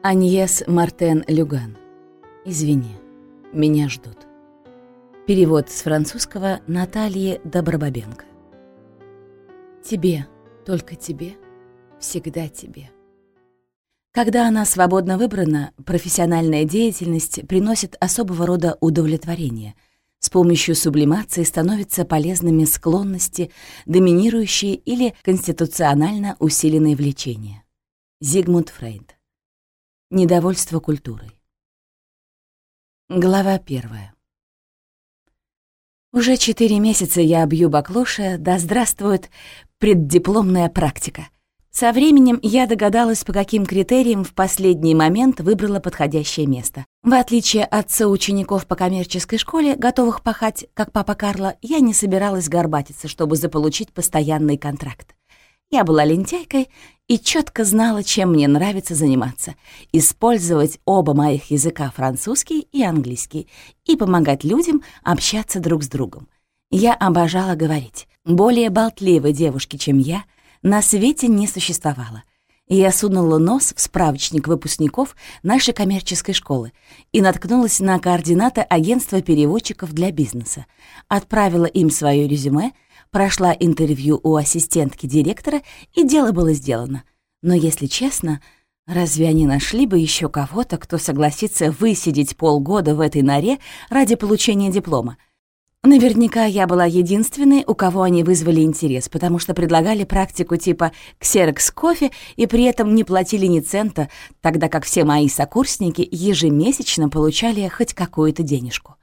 Аньес Мартен Люган. Извини, меня ждут. Перевод с французского Натальи Добробабенко. Тебе, только тебе, всегда тебе. Когда она свободно выбрана, профессиональная деятельность приносит особого рода удовлетворение. С помощью сублимации становятся полезными склонности, доминирующие или конституционально усиленные влечения. Зигмунд Фрейд. Недовольство культурой. Глава первая. Уже четыре месяца я бью баклуши, да здравствует преддипломная практика. Со временем я догадалась, по каким критериям в последний момент выбрала подходящее место. В отличие от соучеников по коммерческой школе, готовых пахать, как папа Карло, я не собиралась горбатиться, чтобы заполучить постоянный контракт. Я была лентяйкой и четко знала, чем мне нравится заниматься. Использовать оба моих языка, французский и английский, и помогать людям общаться друг с другом. Я обожала говорить. Более болтливой девушки, чем я, на свете не существовало. Я сунула нос в справочник выпускников нашей коммерческой школы и наткнулась на координаты агентства переводчиков для бизнеса. Отправила им свое резюме — прошла интервью у ассистентки директора, и дело было сделано. Но, если честно, разве они нашли бы еще кого-то, кто согласится высидеть полгода в этой норе ради получения диплома? Наверняка я была единственной, у кого они вызвали интерес, потому что предлагали практику типа «ксерокс кофе» и при этом не платили ни цента, тогда как все мои сокурсники ежемесячно получали хоть какую-то денежку.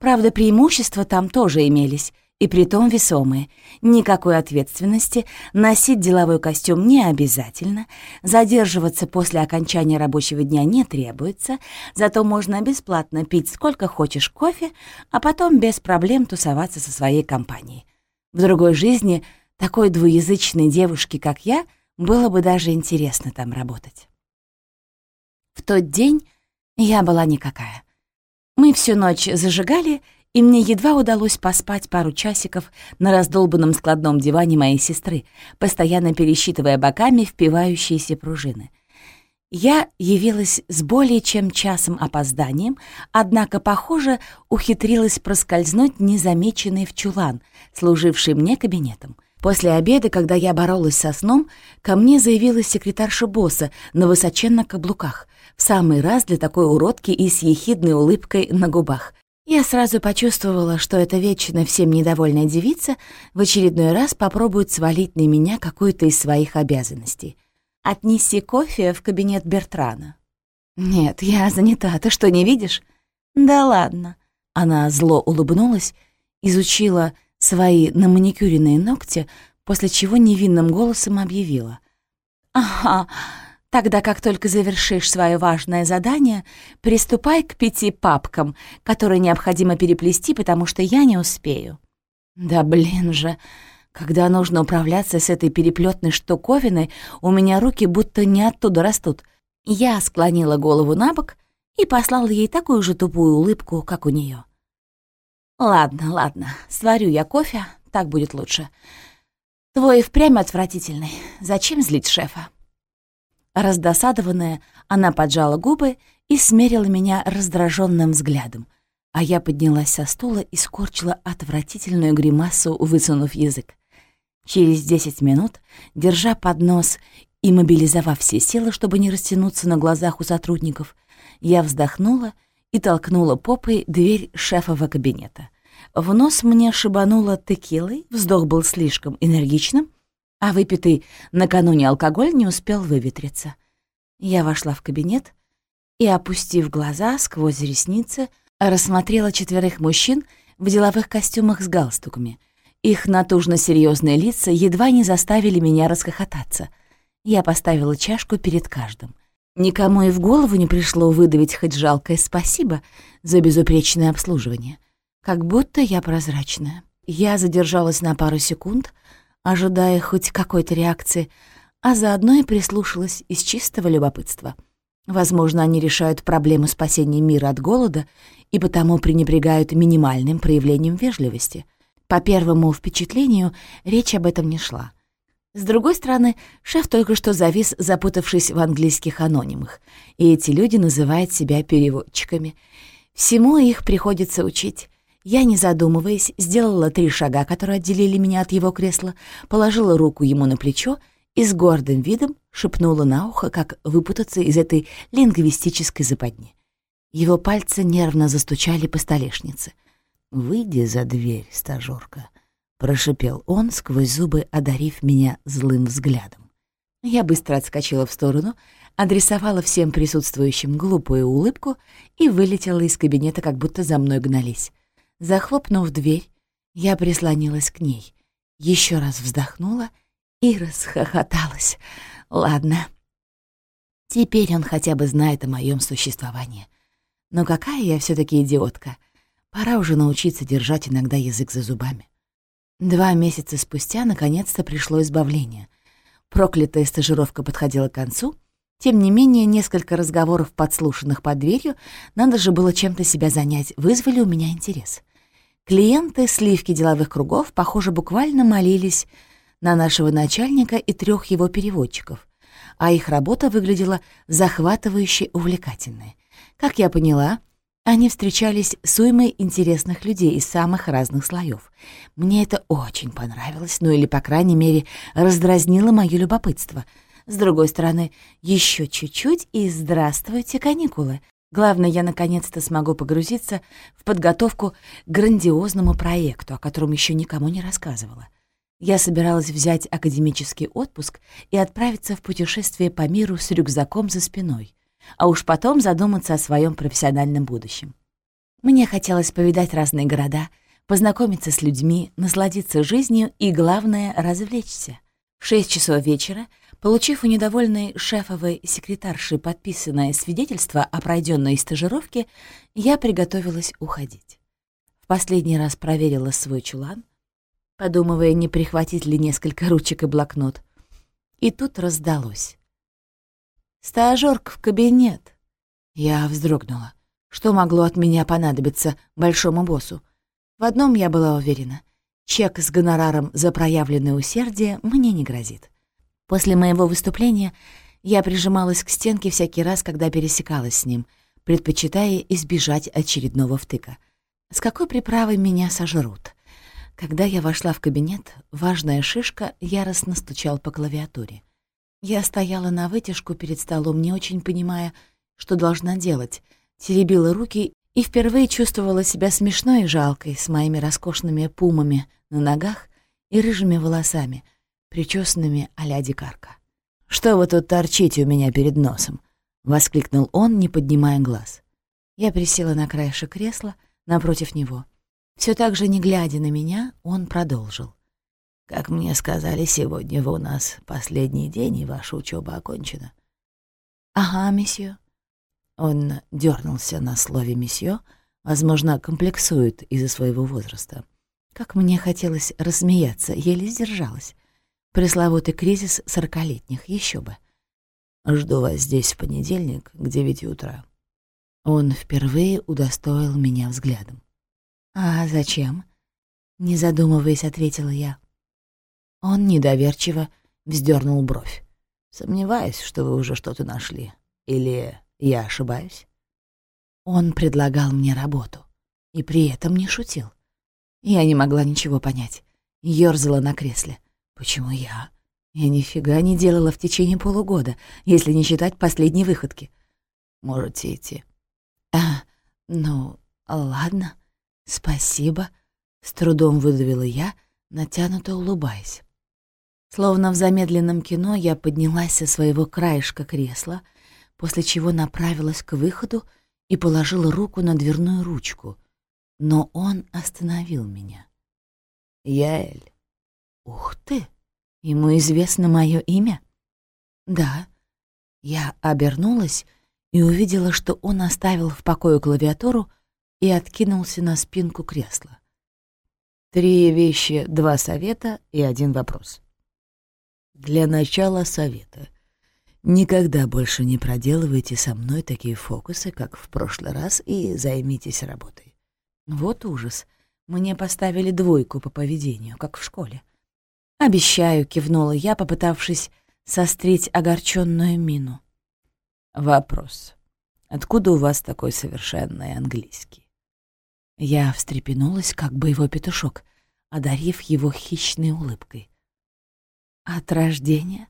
Правда, преимущества там тоже имелись — и притом весомые. Никакой ответственности, носить деловой костюм не обязательно, задерживаться после окончания рабочего дня не требуется, зато можно бесплатно пить сколько хочешь кофе, а потом без проблем тусоваться со своей компанией. В другой жизни такой двуязычной девушке, как я, было бы даже интересно там работать. В тот день я была никакая. Мы всю ночь зажигали — и мне едва удалось поспать пару часиков на раздолбанном складном диване моей сестры, постоянно пересчитывая боками впивающиеся пружины. Я явилась с более чем часом опозданием, однако, похоже, ухитрилась проскользнуть незамеченный в чулан, служивший мне кабинетом. После обеда, когда я боролась со сном, ко мне заявилась секретарша босса на высоченных каблуках, в самый раз для такой уродки и с ехидной улыбкой на губах. Я сразу почувствовала, что эта вечно всем недовольная девица в очередной раз попробует свалить на меня какую-то из своих обязанностей. «Отнеси кофе в кабинет Бертрана». «Нет, я занята, ты что, не видишь?» «Да ладно». Она зло улыбнулась, изучила свои наманикюренные ногти, после чего невинным голосом объявила. «Ага, Тогда, как только завершишь свое важное задание, приступай к пяти папкам, которые необходимо переплести, потому что я не успею». «Да блин же!» Когда нужно управляться с этой переплетной штуковиной, у меня руки будто не оттуда растут. Я склонила голову на бок и послала ей такую же тупую улыбку, как у нее. «Ладно, ладно, сварю я кофе, так будет лучше. Твой впрямь отвратительный. Зачем злить шефа?» Раздосадованная, она поджала губы и смерила меня раздраженным взглядом, а я поднялась со стула и скорчила отвратительную гримасу, высунув язык. Через десять минут, держа поднос и мобилизовав все силы, чтобы не растянуться на глазах у сотрудников, я вздохнула и толкнула попой дверь шефового кабинета. В нос мне шибануло текилой, вздох был слишком энергичным, а выпитый накануне алкоголь не успел выветриться. Я вошла в кабинет и, опустив глаза сквозь ресницы, рассмотрела четверых мужчин в деловых костюмах с галстуками. Их натужно серьезные лица едва не заставили меня расхохотаться. Я поставила чашку перед каждым. Никому и в голову не пришло выдавить хоть жалкое спасибо за безупречное обслуживание. Как будто я прозрачная. Я задержалась на пару секунд — ожидая хоть какой-то реакции, а заодно и прислушалась из чистого любопытства. Возможно, они решают проблему спасения мира от голода и потому пренебрегают минимальным проявлением вежливости. По первому впечатлению речь об этом не шла. С другой стороны, шеф только что завис, запутавшись в английских анонимах, и эти люди называют себя переводчиками. Всему их приходится учить. Я, не задумываясь, сделала три шага, которые отделили меня от его кресла, положила руку ему на плечо и с гордым видом шепнула на ухо, как выпутаться из этой лингвистической западни. Его пальцы нервно застучали по столешнице. «Выйди за дверь, стажёрка», — прошипел он, сквозь зубы одарив меня злым взглядом. Я быстро отскочила в сторону, адресовала всем присутствующим глупую улыбку и вылетела из кабинета, как будто за мной гнались. Захлопнув дверь, я прислонилась к ней, еще раз вздохнула и расхохоталась. Ладно, теперь он хотя бы знает о моем существовании. Но какая я все таки идиотка. Пора уже научиться держать иногда язык за зубами. Два месяца спустя наконец-то пришло избавление. Проклятая стажировка подходила к концу. Тем не менее, несколько разговоров, подслушанных под дверью, надо же было чем-то себя занять, вызвали у меня интерес. Клиенты сливки деловых кругов, похоже, буквально молились на нашего начальника и трех его переводчиков, а их работа выглядела захватывающе увлекательной. Как я поняла, они встречались с уймой интересных людей из самых разных слоев. Мне это очень понравилось, ну или, по крайней мере, раздразнило моё любопытство. С другой стороны, еще чуть-чуть и здравствуйте, каникулы. Главное, я наконец-то смогу погрузиться в подготовку к грандиозному проекту, о котором еще никому не рассказывала. Я собиралась взять академический отпуск и отправиться в путешествие по миру с рюкзаком за спиной а уж потом задуматься о своем профессиональном будущем. Мне хотелось повидать разные города, познакомиться с людьми, насладиться жизнью и, главное, развлечься. В шесть часов вечера, получив у недовольной шефовой секретарши подписанное свидетельство о пройденной стажировке, я приготовилась уходить. В последний раз проверила свой чулан, подумывая, не прихватить ли несколько ручек и блокнот. И тут раздалось. Стажёрка в кабинет. Я вздрогнула. Что могло от меня понадобиться большому боссу? В одном я была уверена. Чек с гонораром за проявленное усердие мне не грозит. После моего выступления я прижималась к стенке всякий раз, когда пересекалась с ним, предпочитая избежать очередного втыка. С какой приправой меня сожрут? Когда я вошла в кабинет, важная шишка яростно стучал по клавиатуре. Я стояла на вытяжку перед столом, не очень понимая, что должна делать, теребила руки и впервые чувствовала себя смешной и жалкой с моими роскошными пумами на ногах и рыжими волосами, причесанными а-ля дикарка. «Что вы тут торчите у меня перед носом?» — воскликнул он, не поднимая глаз. Я присела на краешек кресла напротив него. Все так же, не глядя на меня, он продолжил. Как мне сказали, сегодня вы у нас последний день, и ваша учеба окончена. Ага, месье. Он дернулся на слове месье, возможно, комплексует из-за своего возраста. Как мне хотелось рассмеяться, еле сдержалась. Пресловутый кризис сорокалетних, еще бы. Жду вас здесь в понедельник к девяти утра. Он впервые удостоил меня взглядом. «А зачем?» Не задумываясь, ответила я. Он недоверчиво вздернул бровь. «Сомневаюсь, что вы уже что-то нашли. Или я ошибаюсь?» Он предлагал мне работу. И при этом не шутил. Я не могла ничего понять. Ёрзала на кресле. «Почему я?» Я нифига не делала в течение полугода, если не считать последней выходки. Можете идти. А, ну, ладно, спасибо. С трудом выдавила я, натянуто улыбаясь. Словно в замедленном кино я поднялась со своего краешка кресла, после чего направилась к выходу и положила руку на дверную ручку. Но он остановил меня. «Яэль». «Ух ты! Ему известно мое имя?» «Да». Я обернулась и увидела, что он оставил в покое клавиатуру и откинулся на спинку кресла. «Три вещи, два совета и один вопрос». Для начала совета. Никогда больше не проделывайте со мной такие фокусы, как в прошлый раз, и займитесь работой. Вот ужас. Мне поставили двойку по поведению, как в школе. «Обещаю», — кивнула я, попытавшись сострить огорченную мину. «Вопрос. Откуда у вас такой совершенный английский?» Я встрепенулась, как боевой петушок, одарив его хищной улыбкой. «От рождения?»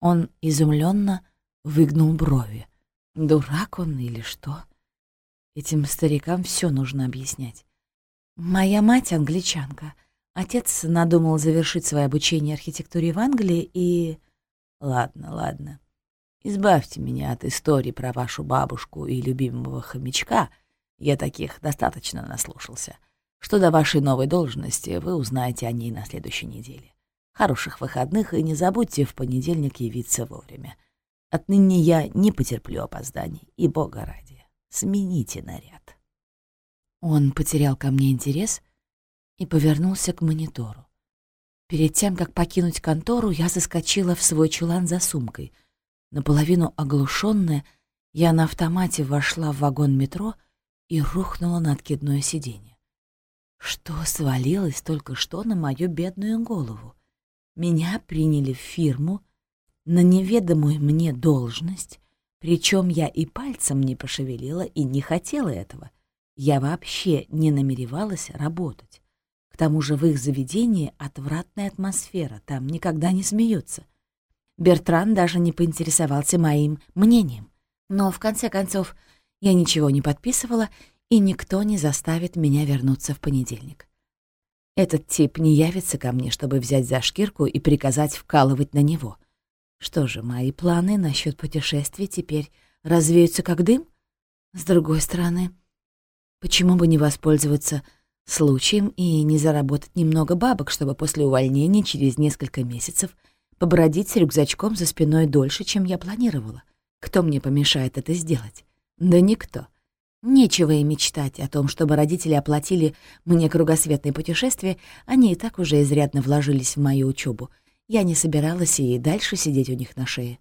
Он изумленно выгнул брови. Дурак он или что? Этим старикам все нужно объяснять. Моя мать англичанка. Отец надумал завершить свое обучение архитектуре в Англии и... Ладно, ладно. Избавьте меня от истории про вашу бабушку и любимого хомячка. Я таких достаточно наслушался. Что до вашей новой должности, вы узнаете о ней на следующей неделе. Хороших выходных и не забудьте в понедельник явиться вовремя. Отныне я не потерплю опозданий, и бога ради, смените наряд. Он потерял ко мне интерес и повернулся к монитору. Перед тем, как покинуть контору, я заскочила в свой чулан за сумкой. Наполовину оглушенная, я на автомате вошла в вагон метро и рухнула на откидное сиденье. Что свалилось только что на мою бедную голову? Меня приняли в фирму — на неведомую мне должность, причем я и пальцем не пошевелила и не хотела этого. Я вообще не намеревалась работать. К тому же в их заведении отвратная атмосфера, там никогда не смеются. Бертран даже не поинтересовался моим мнением. Но, в конце концов, я ничего не подписывала, и никто не заставит меня вернуться в понедельник. Этот тип не явится ко мне, чтобы взять за шкирку и приказать вкалывать на него. Что же, мои планы насчет путешествий теперь развеются как дым? С другой стороны, почему бы не воспользоваться случаем и не заработать немного бабок, чтобы после увольнения через несколько месяцев побродить с рюкзачком за спиной дольше, чем я планировала? Кто мне помешает это сделать? Да никто. Нечего и мечтать о том, чтобы родители оплатили мне кругосветное путешествие, они и так уже изрядно вложились в мою учебу — я не собиралась и дальше сидеть у них на шее.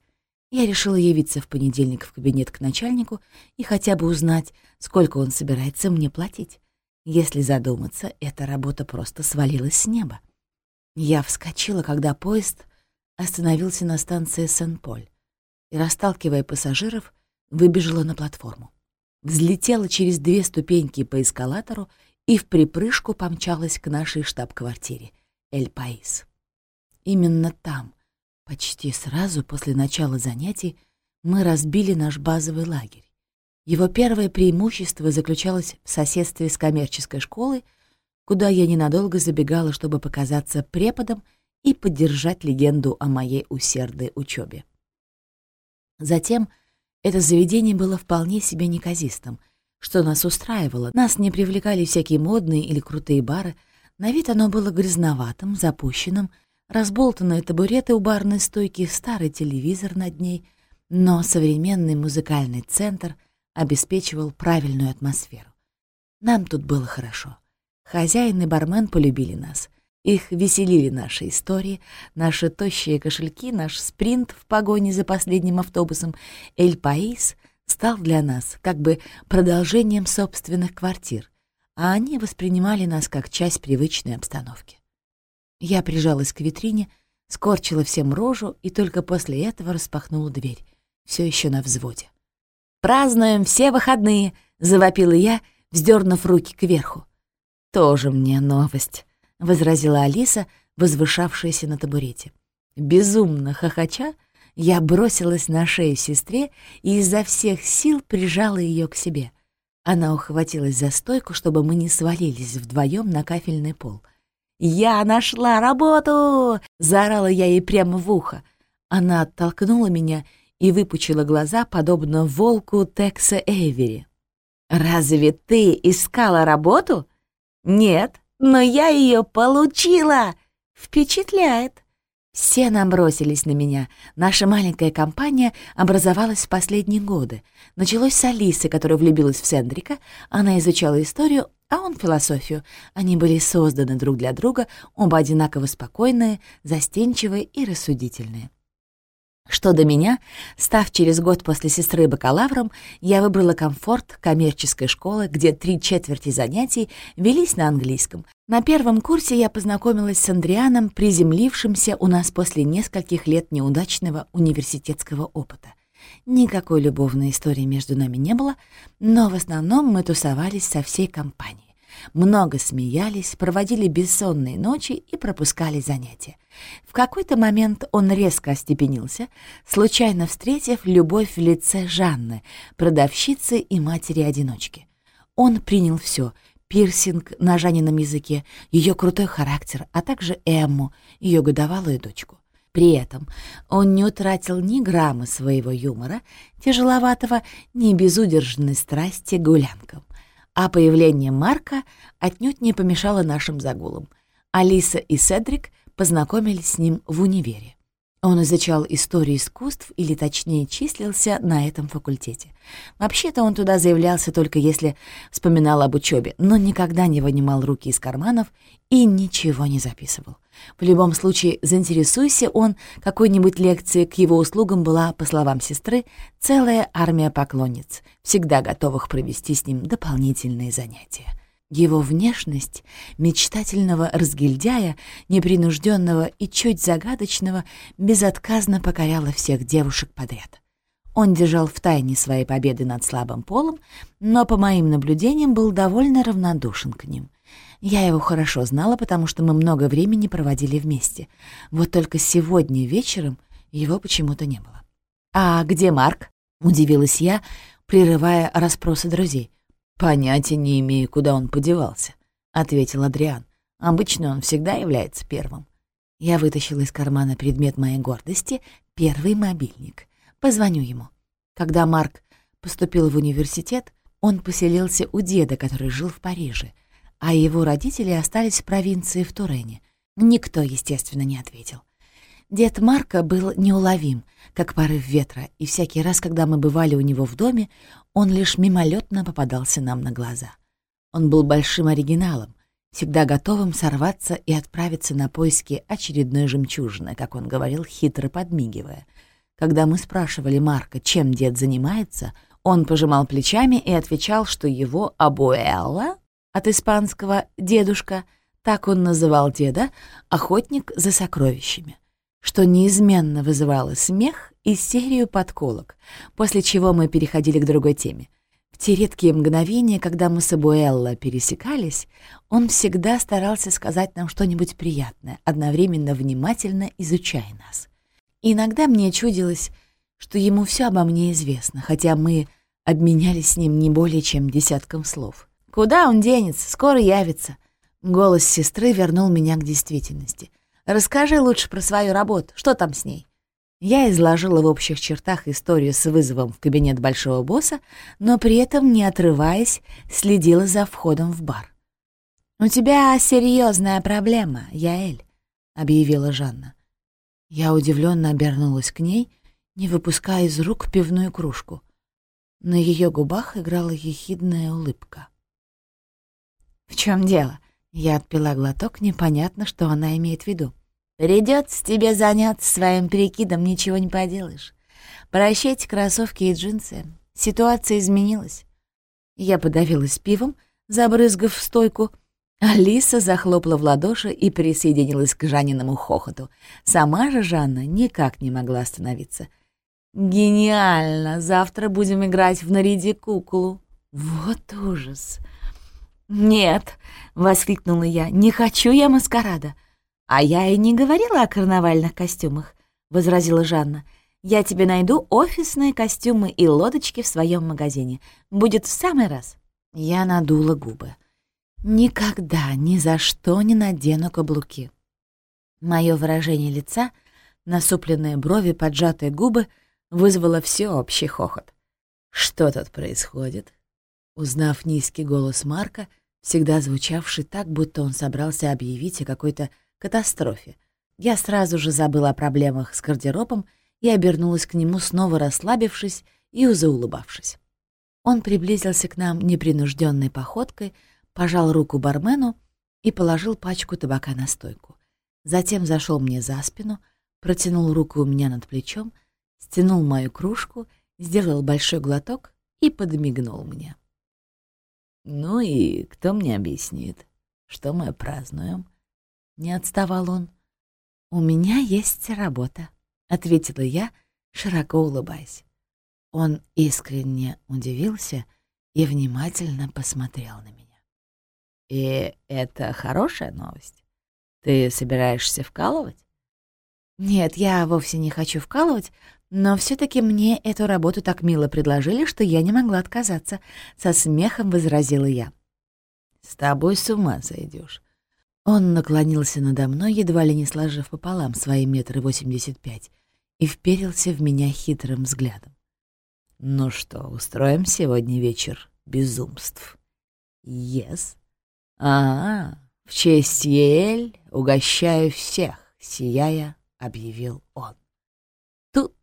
Я решила явиться в понедельник в кабинет к начальнику и хотя бы узнать, сколько он собирается мне платить. Если задуматься, эта работа просто свалилась с неба. Я вскочила, когда поезд остановился на станции Сен-Поль и, расталкивая пассажиров, выбежала на платформу. Взлетела через две ступеньки по эскалатору и в припрыжку помчалась к нашей штаб-квартире — Эль-Паис. Именно там, почти сразу после начала занятий, мы разбили наш базовый лагерь. Его первое преимущество заключалось в соседстве с коммерческой школой, куда я ненадолго забегала, чтобы показаться преподом и поддержать легенду о моей усердной учебе. Затем это заведение было вполне себе неказистым, что нас устраивало. Нас не привлекали всякие модные или крутые бары, на вид оно было грязноватым, запущенным разболтанные табуреты у барной стойки, старый телевизор над ней, но современный музыкальный центр обеспечивал правильную атмосферу. Нам тут было хорошо. Хозяин и бармен полюбили нас. Их веселили наши истории, наши тощие кошельки, наш спринт в погоне за последним автобусом. Эль-Паис стал для нас как бы продолжением собственных квартир, а они воспринимали нас как часть привычной обстановки. Я прижалась к витрине, скорчила всем рожу и только после этого распахнула дверь, все еще на взводе. «Празднуем все выходные!» — завопила я, вздернув руки кверху. «Тоже мне новость», — возразила Алиса, возвышавшаяся на табурете. Безумно хохоча, я бросилась на шею сестре и изо всех сил прижала ее к себе. Она ухватилась за стойку, чтобы мы не свалились вдвоем на кафельный пол. «Я нашла работу!» — заорала я ей прямо в ухо. Она оттолкнула меня и выпучила глаза, подобно волку Текса Эйвери. «Разве ты искала работу?» «Нет, но я ее получила!» «Впечатляет!» Все набросились на меня. Наша маленькая компания образовалась в последние годы. Началось с Алисы, которая влюбилась в Сендрика. Она изучала историю, а он философию. Они были созданы друг для друга, оба одинаково спокойные, застенчивые и рассудительные. Что до меня, став через год после сестры бакалавром, я выбрала комфорт коммерческой школы, где три четверти занятий велись на английском. На первом курсе я познакомилась с Андрианом, приземлившимся у нас после нескольких лет неудачного университетского опыта. Никакой любовной истории между нами не было, но в основном мы тусовались со всей компанией много смеялись, проводили бессонные ночи и пропускали занятия. В какой-то момент он резко остепенился, случайно встретив любовь в лице Жанны, продавщицы и матери-одиночки. Он принял все — пирсинг на Жаннином языке, ее крутой характер, а также Эмму, ее годовалую дочку. При этом он не утратил ни грамма своего юмора, тяжеловатого, ни безудержной страсти гулянкам а появление Марка отнюдь не помешало нашим загулам. Алиса и Седрик познакомились с ним в универе. Он изучал историю искусств, или точнее числился на этом факультете. Вообще-то он туда заявлялся только если вспоминал об учебе, но никогда не вынимал руки из карманов и ничего не записывал. В любом случае, заинтересуйся он какой-нибудь лекцией, к его услугам была, по словам сестры, целая армия поклонниц, всегда готовых провести с ним дополнительные занятия. Его внешность мечтательного разгильдяя, непринужденного и чуть загадочного, безотказно покоряла всех девушек подряд. Он держал в тайне свои победы над слабым полом, но, по моим наблюдениям, был довольно равнодушен к ним. Я его хорошо знала, потому что мы много времени проводили вместе. Вот только сегодня вечером его почему-то не было. «А где Марк?» — удивилась я, прерывая расспросы друзей. «Понятия не имею, куда он подевался», — ответил Адриан. «Обычно он всегда является первым». Я вытащила из кармана предмет моей гордости — первый мобильник. Позвоню ему. Когда Марк поступил в университет, он поселился у деда, который жил в Париже, а его родители остались в провинции в Турене. Никто, естественно, не ответил. Дед Марка был неуловим, как порыв ветра, и всякий раз, когда мы бывали у него в доме, он лишь мимолетно попадался нам на глаза. Он был большим оригиналом, всегда готовым сорваться и отправиться на поиски очередной жемчужины, как он говорил, хитро подмигивая. Когда мы спрашивали Марка, чем дед занимается, он пожимал плечами и отвечал, что его абуэлла, от испанского «дедушка», так он называл деда, охотник за сокровищами что неизменно вызывало смех и серию подколок, после чего мы переходили к другой теме. В те редкие мгновения, когда мы с Абуэлло пересекались, он всегда старался сказать нам что-нибудь приятное, одновременно внимательно изучая нас. иногда мне чудилось, что ему все обо мне известно, хотя мы обменялись с ним не более чем десятком слов. «Куда он денется? Скоро явится!» Голос сестры вернул меня к действительности — Расскажи лучше про свою работу. Что там с ней?» Я изложила в общих чертах историю с вызовом в кабинет большого босса, но при этом, не отрываясь, следила за входом в бар. «У тебя серьезная проблема, Яэль», — объявила Жанна. Я удивленно обернулась к ней, не выпуская из рук пивную кружку. На ее губах играла ехидная улыбка. «В чем дело?» Я отпила глоток, непонятно, что она имеет в виду. «Придется тебе заняться своим перекидом, ничего не поделаешь. Прощайте кроссовки и джинсы. Ситуация изменилась». Я подавилась пивом, забрызгав стойку. Алиса захлопала в ладоши и присоединилась к Жаниному хохоту. Сама же Жанна никак не могла остановиться. «Гениально! Завтра будем играть в наряди куклу». «Вот ужас!» «Нет!» — воскликнула я. «Не хочу я маскарада!» «А я и не говорила о карнавальных костюмах», — возразила Жанна. «Я тебе найду офисные костюмы и лодочки в своем магазине. Будет в самый раз». Я надула губы. «Никогда, ни за что не надену каблуки». Мое выражение лица, насупленные брови, поджатые губы вызвало всеобщий хохот. «Что тут происходит?» Узнав низкий голос Марка, — всегда звучавший так, будто он собрался объявить о какой-то катастрофе. Я сразу же забыла о проблемах с гардеробом и обернулась к нему, снова расслабившись и заулыбавшись. Он приблизился к нам непринужденной походкой, пожал руку бармену и положил пачку табака на стойку. Затем зашел мне за спину, протянул руку у меня над плечом, стянул мою кружку, сделал большой глоток и подмигнул мне. «Ну и кто мне объяснит, что мы празднуем?» Не отставал он. «У меня есть работа», — ответила я, широко улыбаясь. Он искренне удивился и внимательно посмотрел на меня. «И это хорошая новость? Ты собираешься вкалывать?» «Нет, я вовсе не хочу вкалывать, но все таки мне эту работу так мило предложили, что я не могла отказаться», — со смехом возразила я. «С тобой с ума сойдешь. Он наклонился надо мной, едва ли не сложив пополам свои метры восемьдесят пять, и вперился в меня хитрым взглядом. «Ну что, устроим сегодня вечер безумств?» «Yes». «А, в честь Ель угощаю всех», — сияя, объявил он.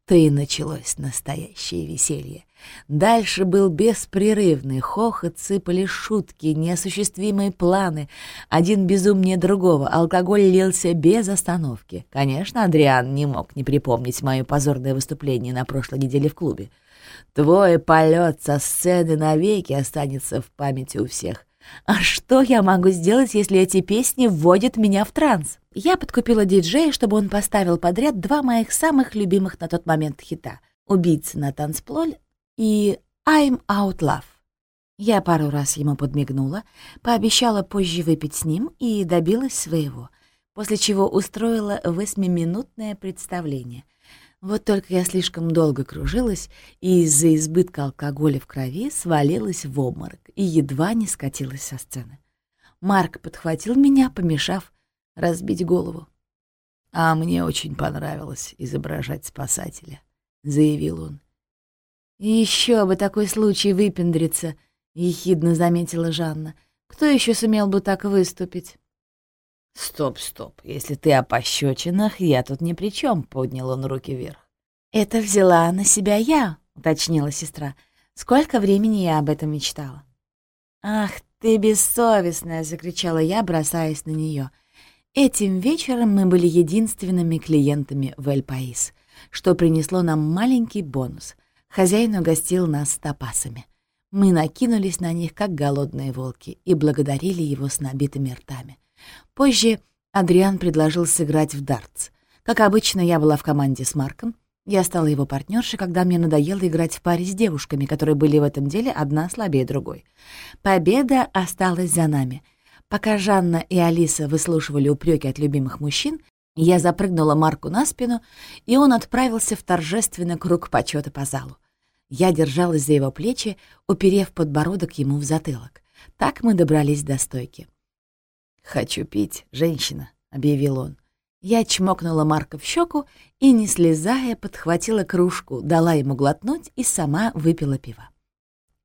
Тут-то и началось настоящее веселье. Дальше был беспрерывный хохот, сыпали шутки, неосуществимые планы. Один безумнее другого, алкоголь лился без остановки. Конечно, Адриан не мог не припомнить мое позорное выступление на прошлой неделе в клубе. Твой полет со сцены навеки останется в памяти у всех. А что я могу сделать, если эти песни вводят меня в транс? Я подкупила диджея, чтобы он поставил подряд два моих самых любимых на тот момент хита «Убийца на танцплоль» и «I'm out love». Я пару раз ему подмигнула, пообещала позже выпить с ним и добилась своего, после чего устроила восьмиминутное представление — вот только я слишком долго кружилась и из-за избытка алкоголя в крови свалилась в обморок и едва не скатилась со сцены. Марк подхватил меня, помешав разбить голову. «А мне очень понравилось изображать спасателя», — заявил он. Еще бы такой случай выпендриться», — ехидно заметила Жанна. «Кто еще сумел бы так выступить?» «Стоп, стоп, если ты о пощечинах, я тут ни при чем», — поднял он руки вверх. «Это взяла на себя я», — уточнила сестра. «Сколько времени я об этом мечтала?» «Ах ты бессовестная!» — закричала я, бросаясь на нее. Этим вечером мы были единственными клиентами в Эль-Паис, что принесло нам маленький бонус. Хозяин угостил нас топасами. Мы накинулись на них, как голодные волки, и благодарили его с набитыми ртами. Позже Адриан предложил сыграть в дартс. Как обычно, я была в команде с Марком. Я стала его партнершей, когда мне надоело играть в паре с девушками, которые были в этом деле одна слабее другой. Победа осталась за нами. Пока Жанна и Алиса выслушивали упреки от любимых мужчин, я запрыгнула Марку на спину, и он отправился в торжественный круг почета по залу. Я держалась за его плечи, уперев подбородок ему в затылок. Так мы добрались до стойки. «Хочу пить, женщина», — объявил он. Я чмокнула Марка в щеку и, не слезая, подхватила кружку, дала ему глотнуть и сама выпила пиво.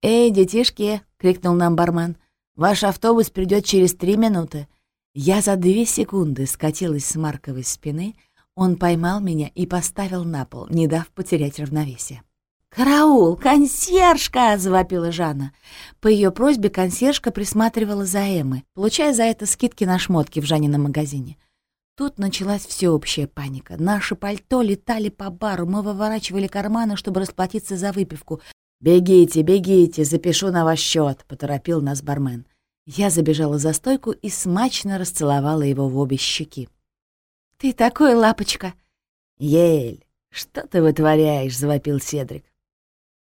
«Эй, детишки!» — крикнул нам бармен. «Ваш автобус придет через три минуты». Я за две секунды скатилась с Марковой спины, он поймал меня и поставил на пол, не дав потерять равновесие. «Караул! Консьержка!» — завопила Жанна. По ее просьбе консьержка присматривала за Эммой, получая за это скидки на шмотки в Жанином магазине. Тут началась всеобщая паника. Наши пальто летали по бару, мы выворачивали карманы, чтобы расплатиться за выпивку. «Бегите, бегите, запишу на ваш счет, поторопил нас бармен. Я забежала за стойку и смачно расцеловала его в обе щеки. «Ты такой лапочка!» «Ель, что ты вытворяешь?» — завопил Седрик.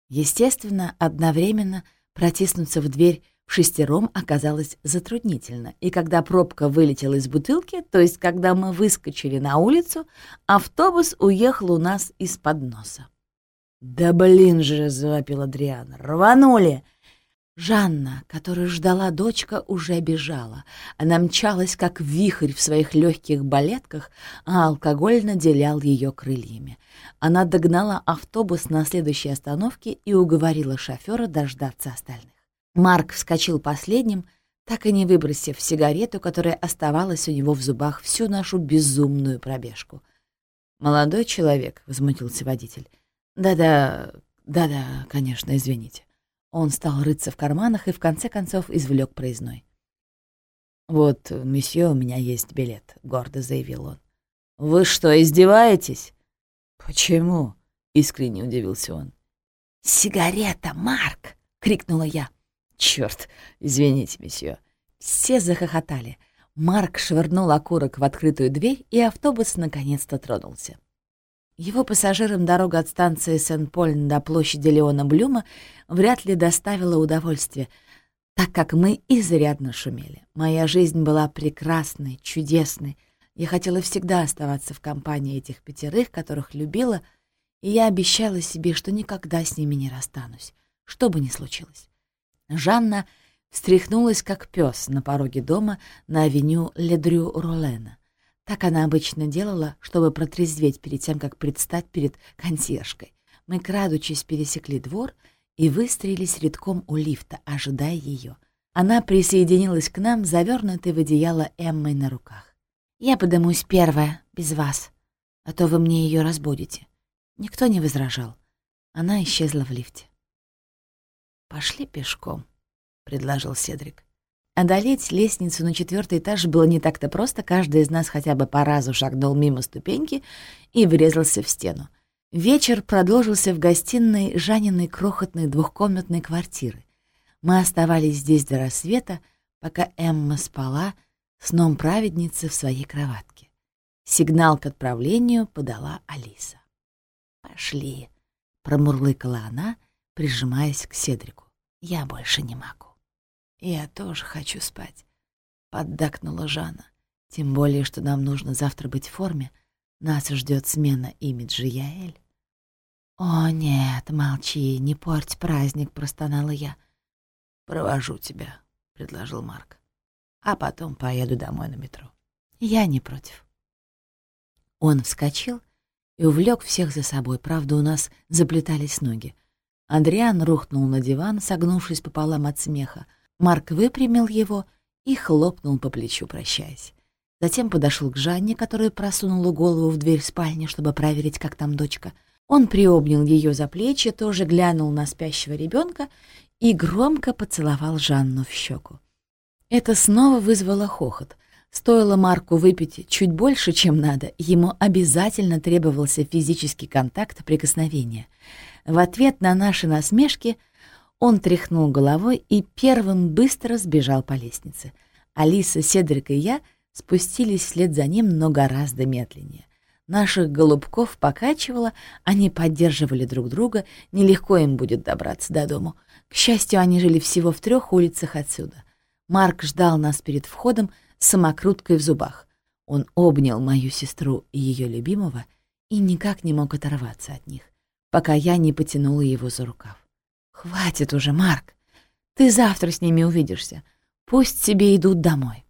Естественно, одновременно протиснуться в дверь в шестером оказалось затруднительно, и когда пробка вылетела из бутылки, то есть когда мы выскочили на улицу, автобус уехал у нас из-под носа. «Да блин же!» — завопил Адриан. «Рванули!» Жанна, которую ждала дочка, уже бежала. Она мчалась, как вихрь в своих легких балетках, а алкоголь наделял ее крыльями. Она догнала автобус на следующей остановке и уговорила шофера дождаться остальных. Марк вскочил последним, так и не выбросив сигарету, которая оставалась у него в зубах всю нашу безумную пробежку. «Молодой человек», — возмутился водитель. «Да-да, да-да, конечно, извините». Он стал рыться в карманах и в конце концов извлек проездной. «Вот, месье, у меня есть билет», — гордо заявил он. «Вы что, издеваетесь?» «Почему?» — искренне удивился он. «Сигарета, Марк!» — крикнула я. «Чёрт, извините, месье». Все захохотали. Марк швырнул окурок в открытую дверь, и автобус наконец-то тронулся. Его пассажирам дорога от станции Сен-Поль до площади Леона Блюма вряд ли доставила удовольствие, так как мы изрядно шумели. Моя жизнь была прекрасной, чудесной. Я хотела всегда оставаться в компании этих пятерых, которых любила, и я обещала себе, что никогда с ними не расстанусь, что бы ни случилось. Жанна встряхнулась, как пес на пороге дома на авеню Ледрю-Ролена. Так она обычно делала, чтобы протрезветь перед тем, как предстать перед консьержкой. Мы, крадучись, пересекли двор и выстроились редком у лифта, ожидая ее. Она присоединилась к нам, завернутой в одеяло Эммой на руках. «Я подымусь первая, без вас, а то вы мне ее разбудите». Никто не возражал. Она исчезла в лифте. «Пошли пешком», — предложил Седрик. Одолеть лестницу на четвертый этаж было не так-то просто, каждый из нас хотя бы по разу шагнул мимо ступеньки и врезался в стену. Вечер продолжился в гостиной Жаниной крохотной двухкомнатной квартиры. Мы оставались здесь до рассвета, пока Эмма спала сном праведницы в своей кроватке. Сигнал к отправлению подала Алиса. «Пошли», — промурлыкала она, прижимаясь к Седрику. «Я больше не могу». «Я тоже хочу спать», — поддакнула Жанна. «Тем более, что нам нужно завтра быть в форме. Нас ждет смена имиджа Яэль». «О, нет, молчи, не порть праздник», — простонала я. «Провожу тебя», — предложил Марк. «А потом поеду домой на метро». «Я не против». Он вскочил и увлек всех за собой, правда, у нас заплетались ноги. Адриан рухнул на диван, согнувшись пополам от смеха, Марк выпрямил его и хлопнул по плечу, прощаясь. Затем подошел к Жанне, которая просунула голову в дверь спальни, чтобы проверить, как там дочка. Он приобнял ее за плечи, тоже глянул на спящего ребенка и громко поцеловал Жанну в щеку. Это снова вызвало хохот. Стоило Марку выпить чуть больше, чем надо, ему обязательно требовался физический контакт прикосновения. В ответ на наши насмешки — он тряхнул головой и первым быстро сбежал по лестнице. Алиса, Седрик и я спустились вслед за ним, но гораздо медленнее. Наших голубков покачивало, они поддерживали друг друга, нелегко им будет добраться до дому. К счастью, они жили всего в трех улицах отсюда. Марк ждал нас перед входом с самокруткой в зубах. Он обнял мою сестру и ее любимого и никак не мог оторваться от них, пока я не потянула его за рукав. «Хватит уже, Марк. Ты завтра с ними увидишься. Пусть себе идут домой».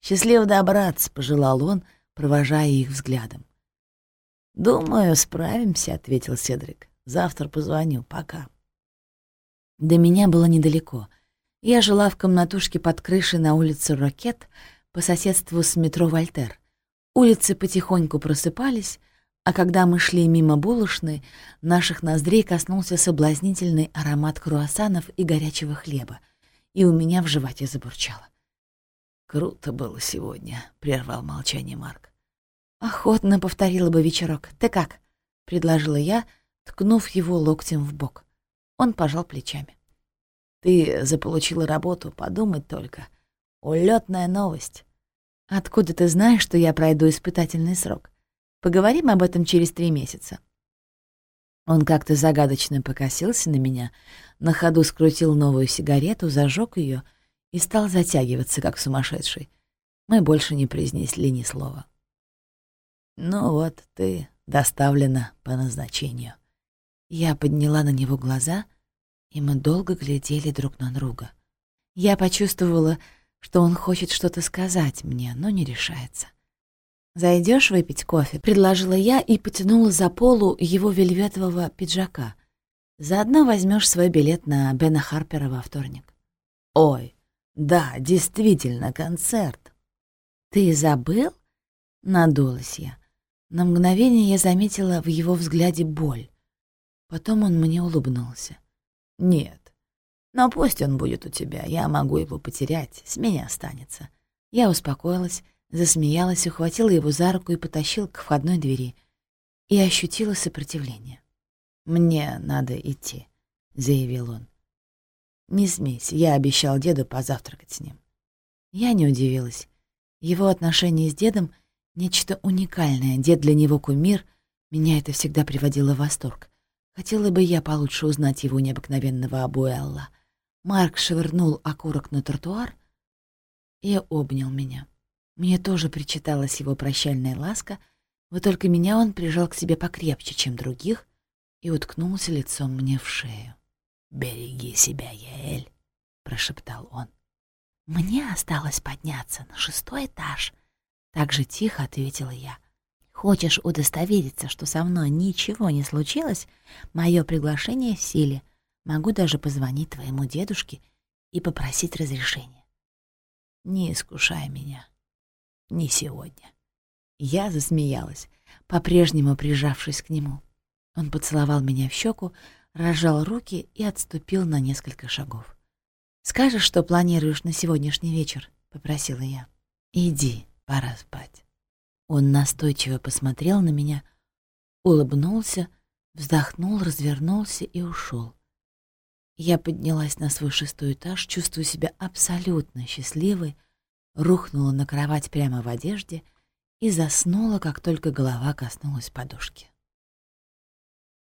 «Счастливо добраться», — пожелал он, провожая их взглядом. «Думаю, справимся», — ответил Седрик. «Завтра позвоню. Пока». До меня было недалеко. Я жила в комнатушке под крышей на улице Рокет по соседству с метро «Вольтер». Улицы потихоньку просыпались, а когда мы шли мимо булочной, наших ноздрей коснулся соблазнительный аромат круассанов и горячего хлеба, и у меня в животе забурчало. «Круто было сегодня», — прервал молчание Марк. «Охотно повторила бы вечерок. Ты как?» — предложила я, ткнув его локтем в бок. Он пожал плечами. «Ты заполучила работу, подумать только. Улетная новость». «Откуда ты знаешь, что я пройду испытательный срок?» Поговорим об этом через три месяца». Он как-то загадочно покосился на меня, на ходу скрутил новую сигарету, зажег ее и стал затягиваться, как сумасшедший. Мы больше не произнесли ни слова. «Ну вот, ты доставлена по назначению». Я подняла на него глаза, и мы долго глядели друг на друга. Я почувствовала, что он хочет что-то сказать мне, но не решается. Зайдешь выпить кофе?» — предложила я и потянула за полу его вельветового пиджака. «Заодно возьмешь свой билет на Бена Харпера во вторник». «Ой, да, действительно, концерт». «Ты забыл?» — надулась я. На мгновение я заметила в его взгляде боль. Потом он мне улыбнулся. «Нет, но пусть он будет у тебя, я могу его потерять, с меня останется». Я успокоилась засмеялась, ухватила его за руку и потащила к входной двери. И ощутила сопротивление. «Мне надо идти», — заявил он. «Не смейся, я обещал деду позавтракать с ним». Я не удивилась. Его отношения с дедом — нечто уникальное. Дед для него кумир. Меня это всегда приводило в восторг. Хотела бы я получше узнать его необыкновенного Абуэлла. Марк швырнул окурок на тротуар и обнял меня. Мне тоже причиталась его прощальная ласка, вот только меня он прижал к себе покрепче, чем других, и уткнулся лицом мне в шею. «Береги себя, Яэль», — прошептал он. «Мне осталось подняться на шестой этаж», — так же тихо ответила я. «Хочешь удостовериться, что со мной ничего не случилось? Мое приглашение в силе. Могу даже позвонить твоему дедушке и попросить разрешения». «Не искушай меня. Не сегодня». Я засмеялась, по-прежнему прижавшись к нему. Он поцеловал меня в щеку, разжал руки и отступил на несколько шагов. «Скажешь, что планируешь на сегодняшний вечер?» — попросила я. «Иди, пора спать». Он настойчиво посмотрел на меня, улыбнулся, вздохнул, развернулся и ушел. Я поднялась на свой шестой этаж, чувствуя себя абсолютно счастливой, рухнула на кровать прямо в одежде и заснула, как только голова коснулась подушки.